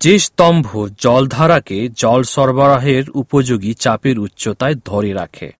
যে স্তম্ভ জলধারাকে জল সরবরাহের উপযোগী চাপের উচ্চতায় ধরে রাখে।